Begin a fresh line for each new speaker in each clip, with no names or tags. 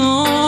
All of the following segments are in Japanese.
no.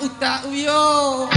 utak uyo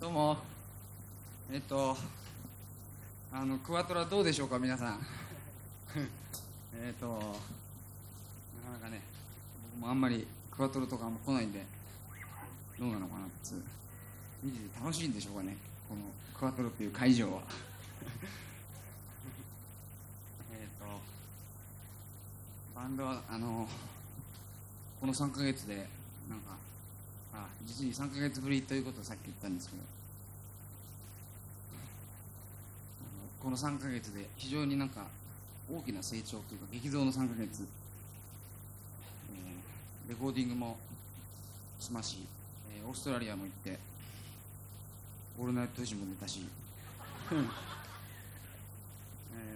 どうも。えっとあのクワトラどうでしょうか皆さん。えっとなかなかね僕もあんまりクワトロとかあんま来ないんでどうなのかなっつう見てて楽しいんでしょうかねこのクワトロっていう会場は。えっとバンドはあのこの3ヶ月でなんかあ実に3ヶ月ぶりということをさっき言ったんですけど。あのこの3ヶ月で非常になんか大きな成長というか激増の3ヶ月、えーレコーディングもしまし、えーオーストラリアも行ってオールナイトフジも出たし、え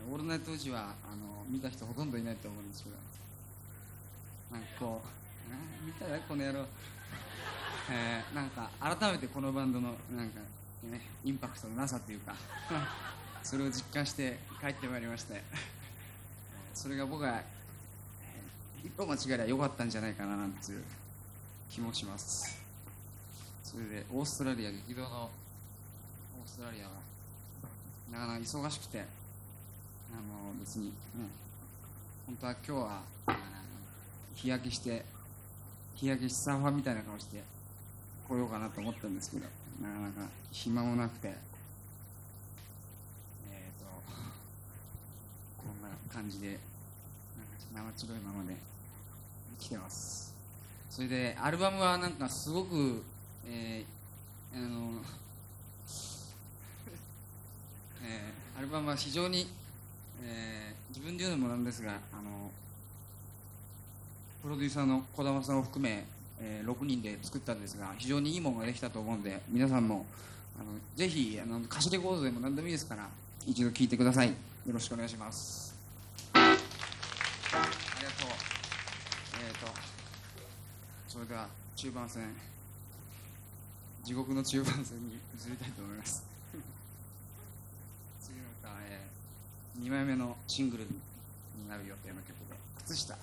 ーオールナイトフジはあの見た人ほとんどいないと思うんですけど。なんかこうあ見たよこの野郎。えーなんか改めてこのバンドのなんか、ね、インパクトのなさというか それを実感して帰ってまいりまして それが僕が、えー一歩間違えりゃよかったんじゃないかななんていう気もします。それでオーストラリア激動のオーストラリアはなかなか忙しくてあの別に、ね、本当は今日は日焼けして日焼けしサーファーみたいな顔して来ようかなと思ったんですけどなかなか暇もなくてえっ、とこんな感じでなんか生白いままで来てます。それでアルバムはなんかすごくえーあの えーアルバムは非常に、えー自分で言うのもなんですがあのプロデューサーの児玉さんを含め、えー6人で作ったんですが非常にいいものができたと思うんで皆さんもあのぜひあの貸しレコードでも何でもいいですから一度聴いてください。よろしくお願いします。ありがとう。えっ、とそれでは中盤戦地獄の中盤戦に移りたいと思います。次の歌は、え2枚目のシングルになる予定の曲で「靴下」